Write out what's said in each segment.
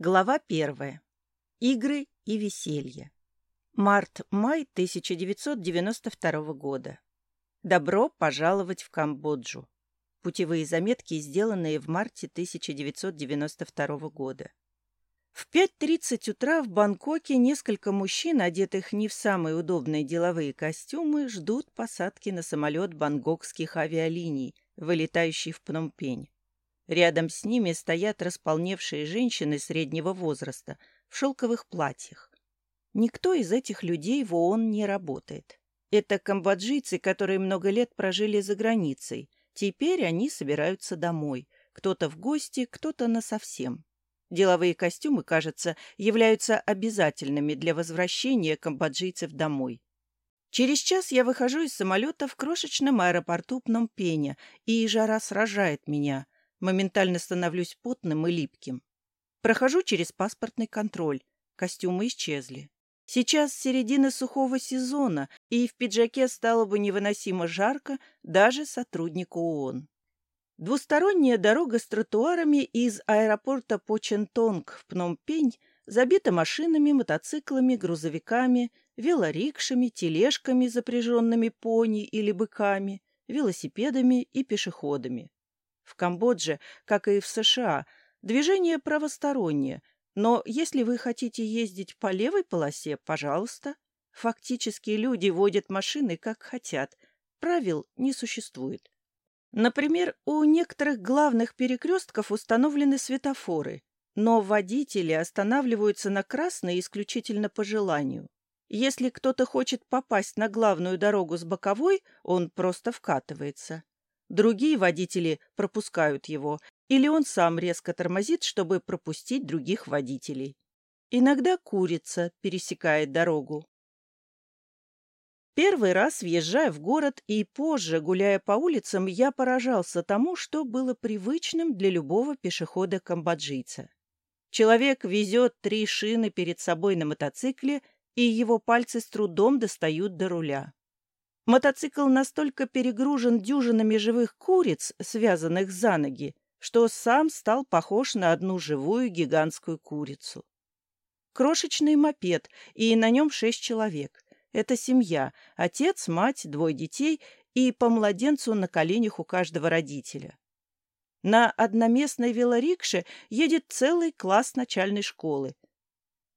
Глава первая. Игры и веселье. Март-май 1992 года. Добро пожаловать в Камбоджу. Путевые заметки, сделанные в марте 1992 года. В 5.30 утра в Бангкоке несколько мужчин, одетых не в самые удобные деловые костюмы, ждут посадки на самолет бангкокских авиалиний, вылетающий в Пномпень. Рядом с ними стоят располневшие женщины среднего возраста в шелковых платьях. Никто из этих людей в ООН не работает. Это камбоджийцы, которые много лет прожили за границей. Теперь они собираются домой. Кто-то в гости, кто-то насовсем. Деловые костюмы, кажется, являются обязательными для возвращения камбоджийцев домой. Через час я выхожу из самолета в крошечном аэропорту Пномпеня, и жара сражает меня – Моментально становлюсь потным и липким. Прохожу через паспортный контроль. Костюмы исчезли. Сейчас середина сухого сезона, и в пиджаке стало бы невыносимо жарко даже сотруднику ООН. Двусторонняя дорога с тротуарами из аэропорта Почентонг в Пномпень забита машинами, мотоциклами, грузовиками, велорикшами, тележками, запряженными пони или быками, велосипедами и пешеходами. В Камбодже, как и в США, движение правостороннее, но если вы хотите ездить по левой полосе, пожалуйста. Фактически люди водят машины как хотят. Правил не существует. Например, у некоторых главных перекрестков установлены светофоры, но водители останавливаются на красной исключительно по желанию. Если кто-то хочет попасть на главную дорогу с боковой, он просто вкатывается. Другие водители пропускают его, или он сам резко тормозит, чтобы пропустить других водителей. Иногда курица пересекает дорогу. Первый раз, въезжая в город и позже, гуляя по улицам, я поражался тому, что было привычным для любого пешехода-камбоджийца. Человек везет три шины перед собой на мотоцикле, и его пальцы с трудом достают до руля. Мотоцикл настолько перегружен дюжинами живых куриц, связанных за ноги, что сам стал похож на одну живую гигантскую курицу. Крошечный мопед, и на нем шесть человек. Это семья, отец, мать, двое детей и по младенцу на коленях у каждого родителя. На одноместной велорикше едет целый класс начальной школы.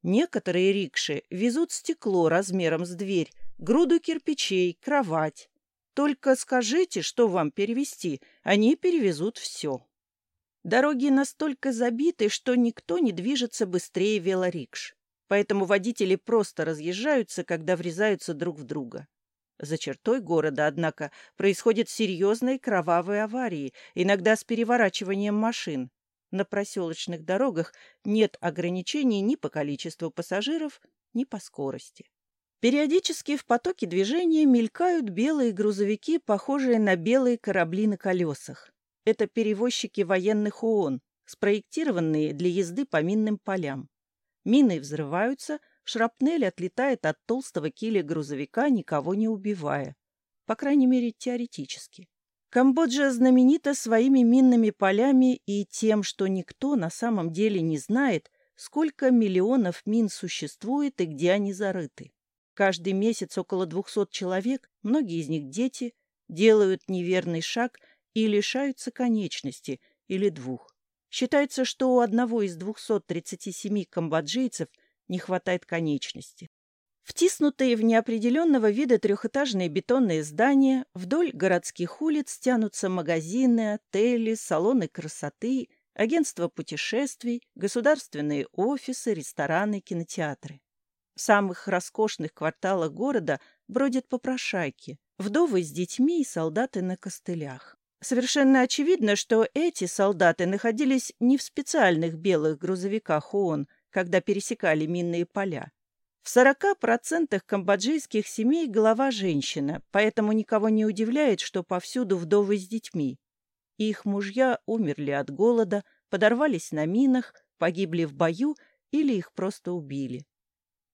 Некоторые рикши везут стекло размером с дверь, груду кирпичей, кровать. Только скажите, что вам перевести, они перевезут все. Дороги настолько забиты, что никто не движется быстрее велорикш. Поэтому водители просто разъезжаются, когда врезаются друг в друга. За чертой города, однако, происходят серьезные кровавые аварии, иногда с переворачиванием машин. На проселочных дорогах нет ограничений ни по количеству пассажиров, ни по скорости. Периодически в потоке движения мелькают белые грузовики, похожие на белые корабли на колесах. Это перевозчики военных ООН, спроектированные для езды по минным полям. Мины взрываются, шрапнель отлетает от толстого киля грузовика, никого не убивая. По крайней мере, теоретически. Камбоджа знаменита своими минными полями и тем, что никто на самом деле не знает, сколько миллионов мин существует и где они зарыты. Каждый месяц около двухсот человек, многие из них дети, делают неверный шаг и лишаются конечности или двух. Считается, что у одного из 237 камбоджийцев не хватает конечности. Втиснутые в неопределенного вида трехэтажные бетонные здания, вдоль городских улиц тянутся магазины, отели, салоны красоты, агентства путешествий, государственные офисы, рестораны, кинотеатры. В самых роскошных кварталах города бродят попрошайки, вдовы с детьми и солдаты на костылях. Совершенно очевидно, что эти солдаты находились не в специальных белых грузовиках ООН, когда пересекали минные поля. В 40% камбоджийских семей голова женщина, поэтому никого не удивляет, что повсюду вдовы с детьми. Их мужья умерли от голода, подорвались на минах, погибли в бою или их просто убили.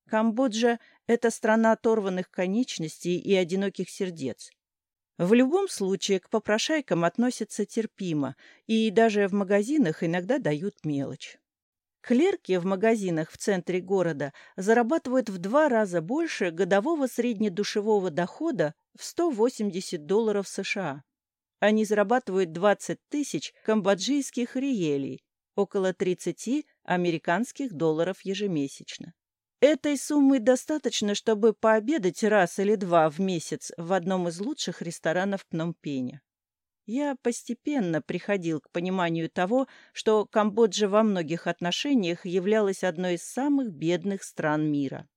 Камбоджа – это страна оторванных конечностей и одиноких сердец. В любом случае к попрошайкам относятся терпимо, и даже в магазинах иногда дают мелочь. Клерки в магазинах в центре города зарабатывают в два раза больше годового среднедушевого дохода в 180 долларов США. Они зарабатывают 20 тысяч камбоджийских риелей, около 30 американских долларов ежемесячно. Этой суммы достаточно, чтобы пообедать раз или два в месяц в одном из лучших ресторанов Пномпеня. Я постепенно приходил к пониманию того, что Камбоджа во многих отношениях являлась одной из самых бедных стран мира.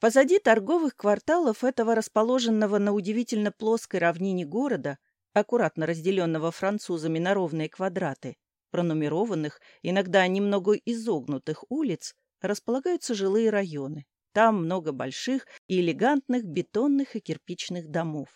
Позади торговых кварталов этого расположенного на удивительно плоской равнине города, аккуратно разделенного французами на ровные квадраты, пронумерованных, иногда немного изогнутых улиц, располагаются жилые районы. Там много больших и элегантных бетонных и кирпичных домов.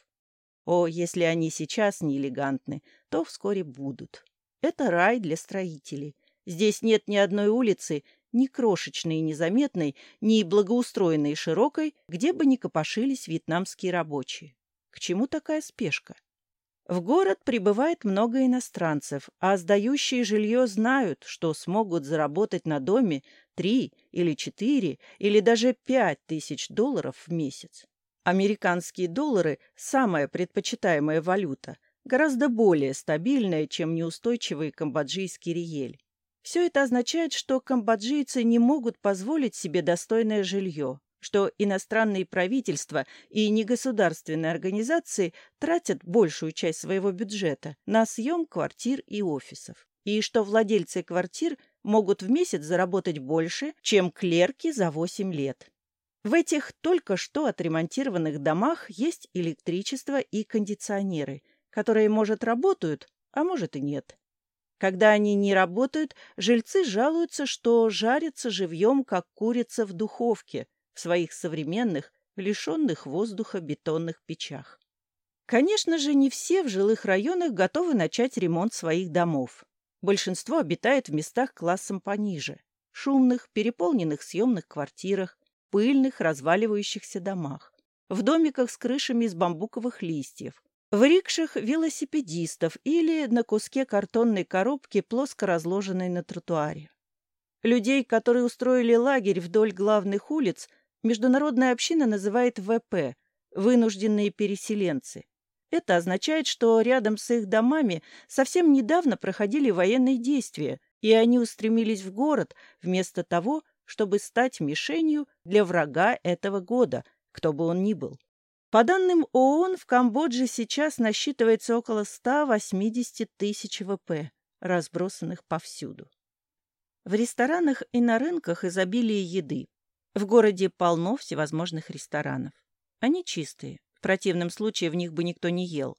О, если они сейчас не элегантны, то вскоре будут. Это рай для строителей. Здесь нет ни одной улицы, ни крошечной и незаметной, ни благоустроенной и широкой, где бы ни копошились вьетнамские рабочие. К чему такая спешка? В город прибывает много иностранцев, а сдающие жилье знают, что смогут заработать на доме три или четыре или даже пять тысяч долларов в месяц. Американские доллары – самая предпочитаемая валюта, гораздо более стабильная, чем неустойчивый камбоджийский риель. Все это означает, что камбоджийцы не могут позволить себе достойное жилье, что иностранные правительства и негосударственные организации тратят большую часть своего бюджета на съем квартир и офисов, и что владельцы квартир могут в месяц заработать больше, чем клерки за 8 лет. В этих только что отремонтированных домах есть электричество и кондиционеры, которые, может, работают, а может и нет. Когда они не работают, жильцы жалуются, что жарятся живьем, как курица в духовке – в своих современных, лишенных воздуха бетонных печах. Конечно же, не все в жилых районах готовы начать ремонт своих домов. Большинство обитает в местах классом пониже – шумных, переполненных съемных квартирах, пыльных, разваливающихся домах, в домиках с крышами из бамбуковых листьев, в рикшах велосипедистов или на куске картонной коробки, плоско разложенной на тротуаре. Людей, которые устроили лагерь вдоль главных улиц, Международная община называет ВП – вынужденные переселенцы. Это означает, что рядом с их домами совсем недавно проходили военные действия, и они устремились в город вместо того, чтобы стать мишенью для врага этого года, кто бы он ни был. По данным ООН, в Камбодже сейчас насчитывается около 180 тысяч ВП, разбросанных повсюду. В ресторанах и на рынках изобилие еды. В городе полно всевозможных ресторанов. Они чистые, в противном случае в них бы никто не ел.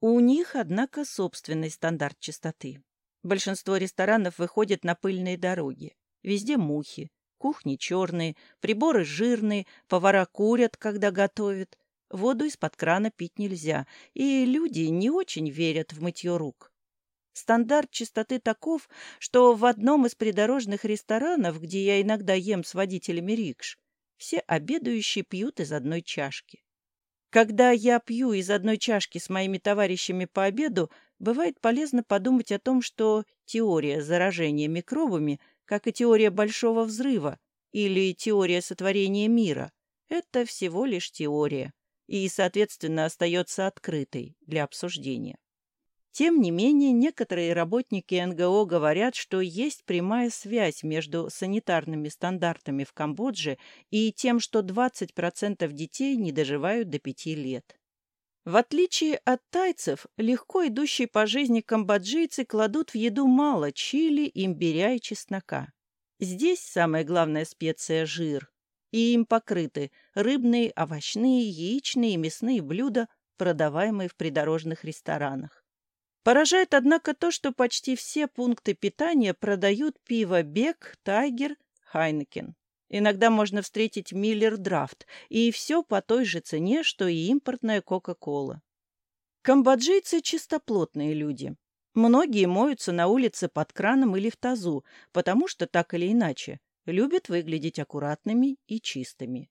У них, однако, собственный стандарт чистоты. Большинство ресторанов выходят на пыльные дороги. Везде мухи, кухни черные, приборы жирные, повара курят, когда готовят. Воду из-под крана пить нельзя, и люди не очень верят в мытье рук. Стандарт чистоты таков, что в одном из придорожных ресторанов, где я иногда ем с водителями рикш, все обедающие пьют из одной чашки. Когда я пью из одной чашки с моими товарищами по обеду, бывает полезно подумать о том, что теория заражения микробами, как и теория Большого Взрыва или теория сотворения мира, это всего лишь теория и, соответственно, остается открытой для обсуждения. Тем не менее, некоторые работники НГО говорят, что есть прямая связь между санитарными стандартами в Камбодже и тем, что 20% детей не доживают до 5 лет. В отличие от тайцев, легко идущие по жизни камбоджийцы кладут в еду мало чили, имбиря и чеснока. Здесь самая главная специя – жир. И им покрыты рыбные, овощные, яичные и мясные блюда, продаваемые в придорожных ресторанах. Поражает, однако, то, что почти все пункты питания продают пиво Бек, Тайгер, Хайнекен. Иногда можно встретить Миллер Драфт, и все по той же цене, что и импортная Кока-Кола. Камбоджийцы – чистоплотные люди. Многие моются на улице под краном или в тазу, потому что, так или иначе, любят выглядеть аккуратными и чистыми.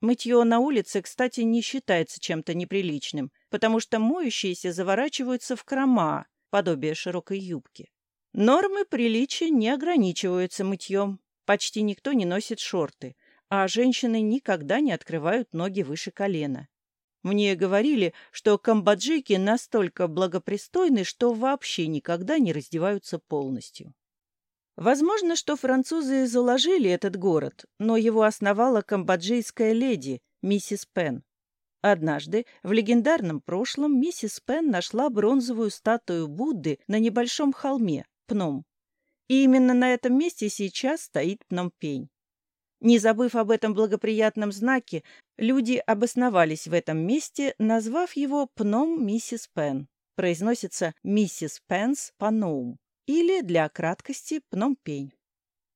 Мытье на улице, кстати, не считается чем-то неприличным, потому что моющиеся заворачиваются в крома, подобие широкой юбки. Нормы приличия не ограничиваются мытьем. Почти никто не носит шорты, а женщины никогда не открывают ноги выше колена. Мне говорили, что камбоджийки настолько благопристойны, что вообще никогда не раздеваются полностью. Возможно, что французы заложили этот город, но его основала камбоджийская леди, миссис Пен. Однажды, в легендарном прошлом, миссис Пен нашла бронзовую статую Будды на небольшом холме, Пном. И именно на этом месте сейчас стоит Пномпень. Не забыв об этом благоприятном знаке, люди обосновались в этом месте, назвав его Пном Миссис Пен. Произносится Миссис Пенс Паноум или, для краткости, Пномпень.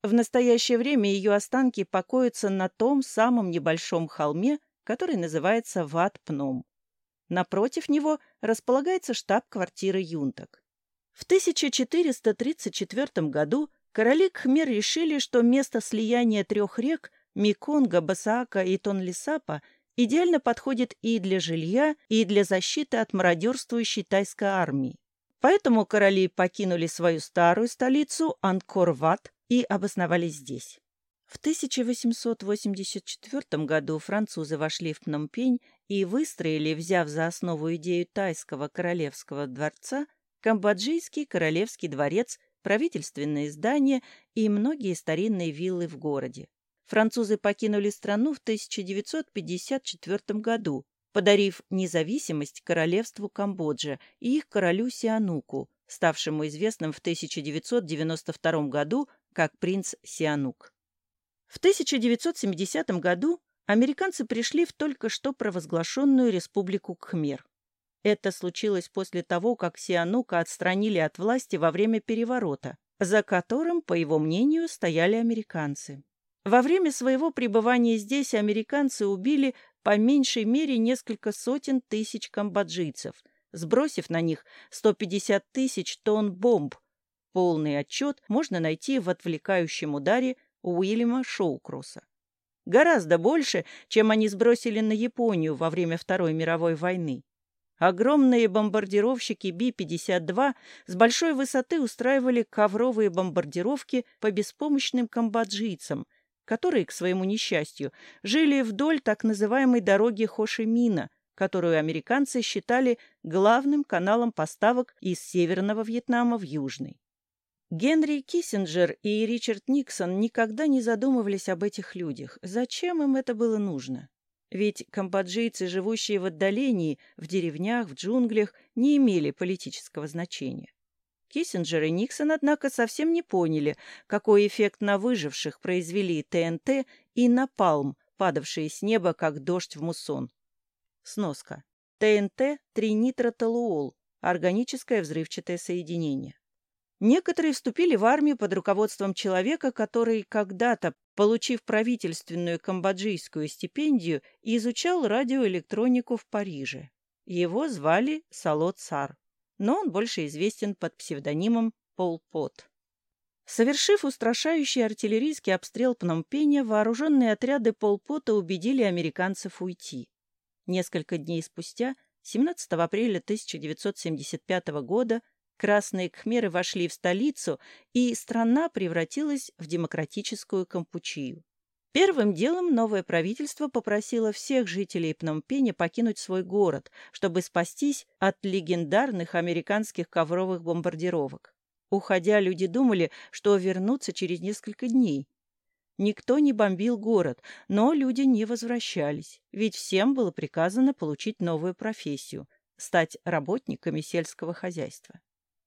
В настоящее время ее останки покоятся на том самом небольшом холме, который называется Ват-Пном. Напротив него располагается штаб-квартира юнток. В 1434 году короли Кхмер решили, что место слияния трех рек Меконга, Басаака и Тонлисапа идеально подходит и для жилья, и для защиты от мародерствующей тайской армии. Поэтому короли покинули свою старую столицу Анкор-Ват и обосновались здесь. В 1884 году французы вошли в Пномпень и выстроили, взяв за основу идею тайского королевского дворца, камбоджийский королевский дворец, правительственные здания и многие старинные виллы в городе. Французы покинули страну в 1954 году, подарив независимость королевству Камбоджа и их королю Сиануку, ставшему известным в 1992 году как принц Сианук. В 1970 году американцы пришли в только что провозглашенную республику Кхмер. Это случилось после того, как Сианука отстранили от власти во время переворота, за которым, по его мнению, стояли американцы. Во время своего пребывания здесь американцы убили по меньшей мере несколько сотен тысяч камбоджийцев, сбросив на них 150 тысяч тонн бомб. Полный отчет можно найти в отвлекающем ударе Уильяма Шоукроса. Гораздо больше, чем они сбросили на Японию во время Второй мировой войны. Огромные бомбардировщики Би-52 с большой высоты устраивали ковровые бомбардировки по беспомощным камбоджийцам, которые, к своему несчастью, жили вдоль так называемой дороги Хошимина, которую американцы считали главным каналом поставок из Северного Вьетнама в Южный. Генри Киссинджер и Ричард Никсон никогда не задумывались об этих людях. Зачем им это было нужно? Ведь камбоджийцы, живущие в отдалении, в деревнях, в джунглях, не имели политического значения. Киссинджер и Никсон, однако, совсем не поняли, какой эффект на выживших произвели ТНТ и напалм, падавшие с неба, как дождь в муссон. Сноска. ТНТ – тринитротолуол, органическое взрывчатое соединение. Некоторые вступили в армию под руководством человека, который когда-то, получив правительственную камбоджийскую стипендию, изучал радиоэлектронику в Париже. Его звали Салот Сар, но он больше известен под псевдонимом Пол Пот. Совершив устрашающий артиллерийский обстрел Пномпеня, вооруженные отряды Полпота убедили американцев уйти. Несколько дней спустя, 17 апреля 1975 года, Красные кхмеры вошли в столицу, и страна превратилась в демократическую Кампучию. Первым делом новое правительство попросило всех жителей Пномпеня покинуть свой город, чтобы спастись от легендарных американских ковровых бомбардировок. Уходя, люди думали, что вернутся через несколько дней. Никто не бомбил город, но люди не возвращались, ведь всем было приказано получить новую профессию – стать работниками сельского хозяйства.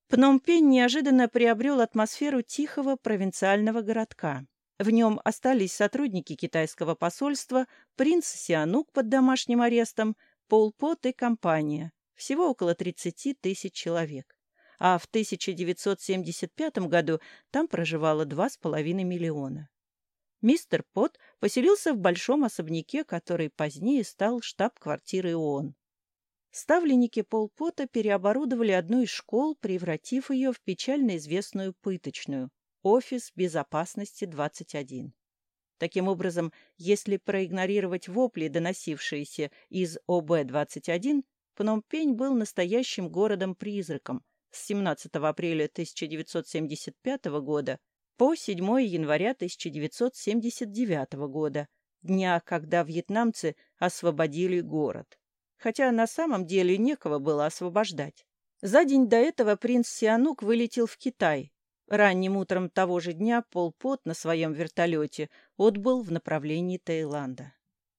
Пномпень неожиданно приобрел атмосферу тихого провинциального городка. В нем остались сотрудники китайского посольства, принц Сианук под домашним арестом, Полпот и компания. Всего около 30 тысяч человек. А в 1975 году там проживало 2,5 миллиона. Мистер Пот поселился в большом особняке, который позднее стал штаб-квартирой ООН. Ставленники Полпота переоборудовали одну из школ, превратив ее в печально известную пыточную – офис безопасности 21. Таким образом, если проигнорировать вопли, доносившиеся из ОБ-21, Пномпень был настоящим городом-призраком, с 17 апреля 1975 года по 7 января 1979 года, дня, когда вьетнамцы освободили город. Хотя на самом деле некого было освобождать. За день до этого принц Сианук вылетел в Китай. Ранним утром того же дня Пол Пот на своем вертолете отбыл в направлении Таиланда.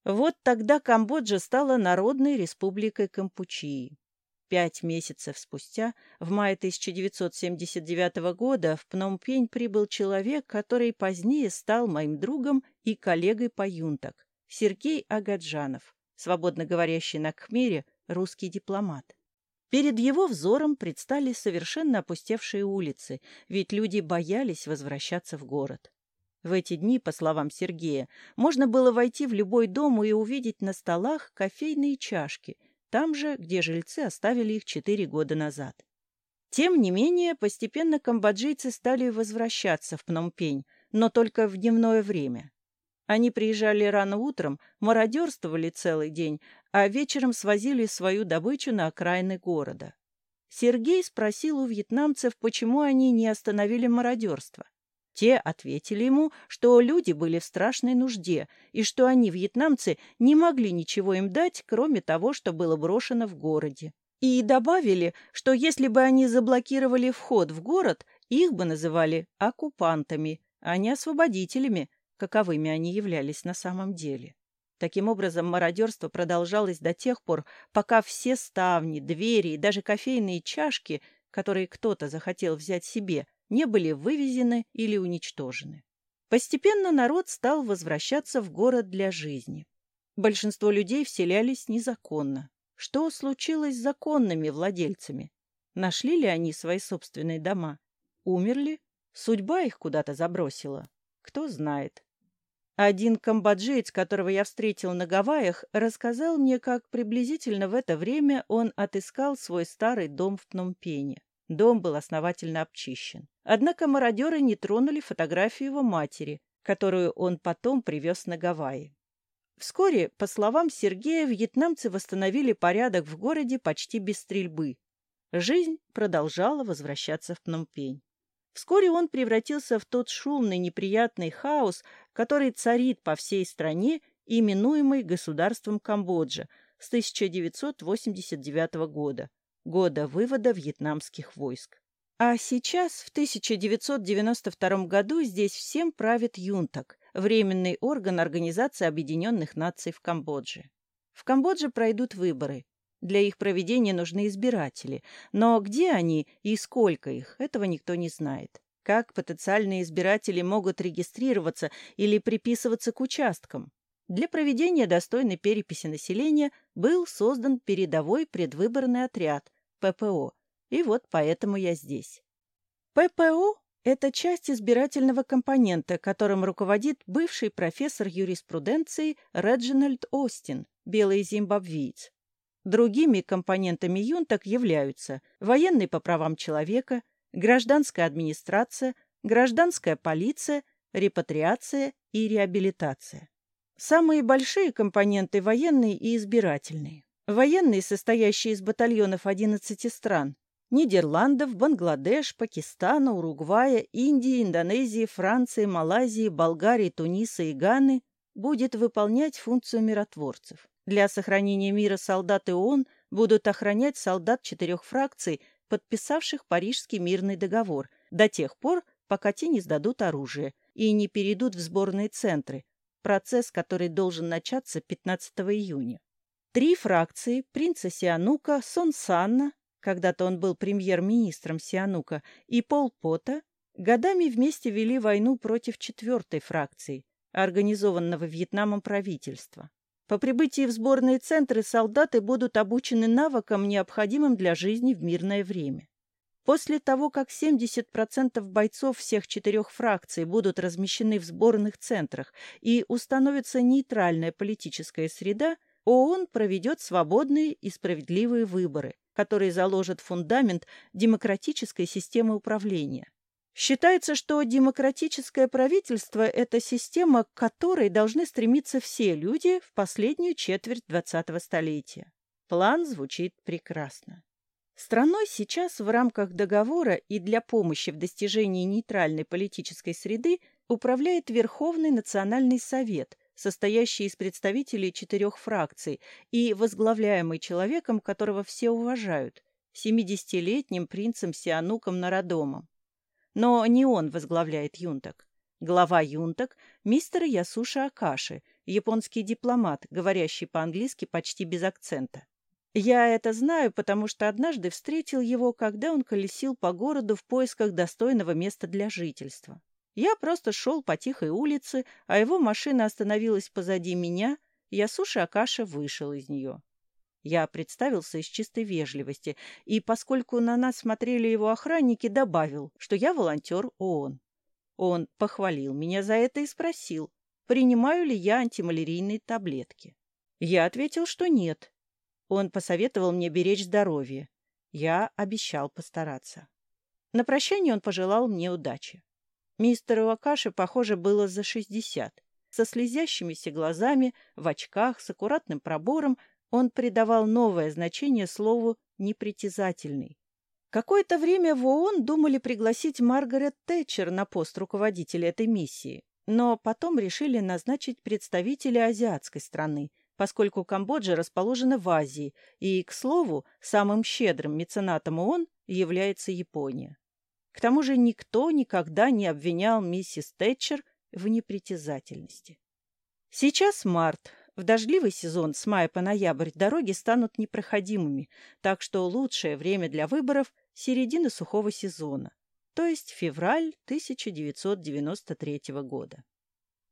Вот тогда Камбоджа стала Народной республикой Кампучии. Пять месяцев спустя, в мае 1979 года, в Пномпень прибыл человек, который позднее стал моим другом и коллегой по юнтак, Сергей Агаджанов, свободно говорящий на Кхмере русский дипломат. Перед его взором предстали совершенно опустевшие улицы, ведь люди боялись возвращаться в город. В эти дни, по словам Сергея, можно было войти в любой дом и увидеть на столах кофейные чашки, там же, где жильцы оставили их четыре года назад. Тем не менее, постепенно камбоджийцы стали возвращаться в Пномпень, но только в дневное время. Они приезжали рано утром, мародерствовали целый день, а вечером свозили свою добычу на окраины города. Сергей спросил у вьетнамцев, почему они не остановили мародерство. Те ответили ему, что люди были в страшной нужде и что они, вьетнамцы, не могли ничего им дать, кроме того, что было брошено в городе. И добавили, что если бы они заблокировали вход в город, их бы называли оккупантами, а не освободителями, каковыми они являлись на самом деле. Таким образом, мародерство продолжалось до тех пор, пока все ставни, двери и даже кофейные чашки, которые кто-то захотел взять себе, не были вывезены или уничтожены. Постепенно народ стал возвращаться в город для жизни. Большинство людей вселялись незаконно. Что случилось с законными владельцами? Нашли ли они свои собственные дома? Умерли? Судьба их куда-то забросила? Кто знает. Один камбоджиец, которого я встретил на Гавайях, рассказал мне, как приблизительно в это время он отыскал свой старый дом в Пномпене. Дом был основательно обчищен. Однако мародеры не тронули фотографию его матери, которую он потом привез на Гавайи. Вскоре, по словам Сергея, вьетнамцы восстановили порядок в городе почти без стрельбы. Жизнь продолжала возвращаться в Пномпень. Вскоре он превратился в тот шумный, неприятный хаос, который царит по всей стране, именуемый государством Камбоджа с 1989 года, года вывода вьетнамских войск. А сейчас, в 1992 году, здесь всем правит Юнтак, временный орган Организации Объединенных Наций в Камбодже. В Камбодже пройдут выборы. Для их проведения нужны избиратели. Но где они и сколько их, этого никто не знает. Как потенциальные избиратели могут регистрироваться или приписываться к участкам? Для проведения достойной переписи населения был создан передовой предвыборный отряд ППО. И вот поэтому я здесь. ППО – это часть избирательного компонента, которым руководит бывший профессор юриспруденции Реджинальд Остин, белый зимбабвиец. Другими компонентами юнток являются военный по правам человека, гражданская администрация, гражданская полиция, репатриация и реабилитация. Самые большие компоненты военные и избирательные. Военные, состоящие из батальонов 11 стран – Нидерландов, Бангладеш, Пакистана, Уругвая, Индии, Индонезии, Франции, Малайзии, Болгарии, Туниса и Ганы – будет выполнять функцию миротворцев. Для сохранения мира солдаты ООН будут охранять солдат четырех фракций, подписавших Парижский мирный договор, до тех пор, пока те не сдадут оружие и не перейдут в сборные центры, процесс, который должен начаться 15 июня. Три фракции принца Сианука, Сон Санна, когда-то он был премьер-министром Сианука, и Пол Пота годами вместе вели войну против четвертой фракции, организованного Вьетнамом правительства. По прибытии в сборные центры солдаты будут обучены навыкам, необходимым для жизни в мирное время. После того, как 70% бойцов всех четырех фракций будут размещены в сборных центрах и установится нейтральная политическая среда, ООН проведет свободные и справедливые выборы, которые заложат фундамент демократической системы управления. Считается, что демократическое правительство – это система, к которой должны стремиться все люди в последнюю четверть 20-го столетия. План звучит прекрасно. Страной сейчас в рамках договора и для помощи в достижении нейтральной политической среды управляет Верховный национальный совет, состоящий из представителей четырех фракций и возглавляемый человеком, которого все уважают, 70-летним принцем Сиануком Народомом. Но не он возглавляет юнток. Глава юнток – мистер Ясуша Акаши, японский дипломат, говорящий по-английски почти без акцента. Я это знаю, потому что однажды встретил его, когда он колесил по городу в поисках достойного места для жительства. Я просто шел по тихой улице, а его машина остановилась позади меня, Ясуши Акаша вышел из нее. Я представился из чистой вежливости, и, поскольку на нас смотрели его охранники, добавил, что я волонтер ООН. Он похвалил меня за это и спросил, принимаю ли я антималярийные таблетки. Я ответил, что нет. Он посоветовал мне беречь здоровье. Я обещал постараться. На прощание он пожелал мне удачи. Мистеру Акаше, похоже, было за шестьдесят. Со слезящимися глазами, в очках, с аккуратным пробором он придавал новое значение слову «непритязательный». Какое-то время в ООН думали пригласить Маргарет Тэтчер на пост руководителя этой миссии, но потом решили назначить представителя азиатской страны, поскольку Камбоджа расположена в Азии, и, к слову, самым щедрым меценатом ООН является Япония. К тому же никто никогда не обвинял миссис Тэтчер в непритязательности. Сейчас март, в дождливый сезон с мая по ноябрь дороги станут непроходимыми, так что лучшее время для выборов – середина сухого сезона, то есть февраль 1993 года.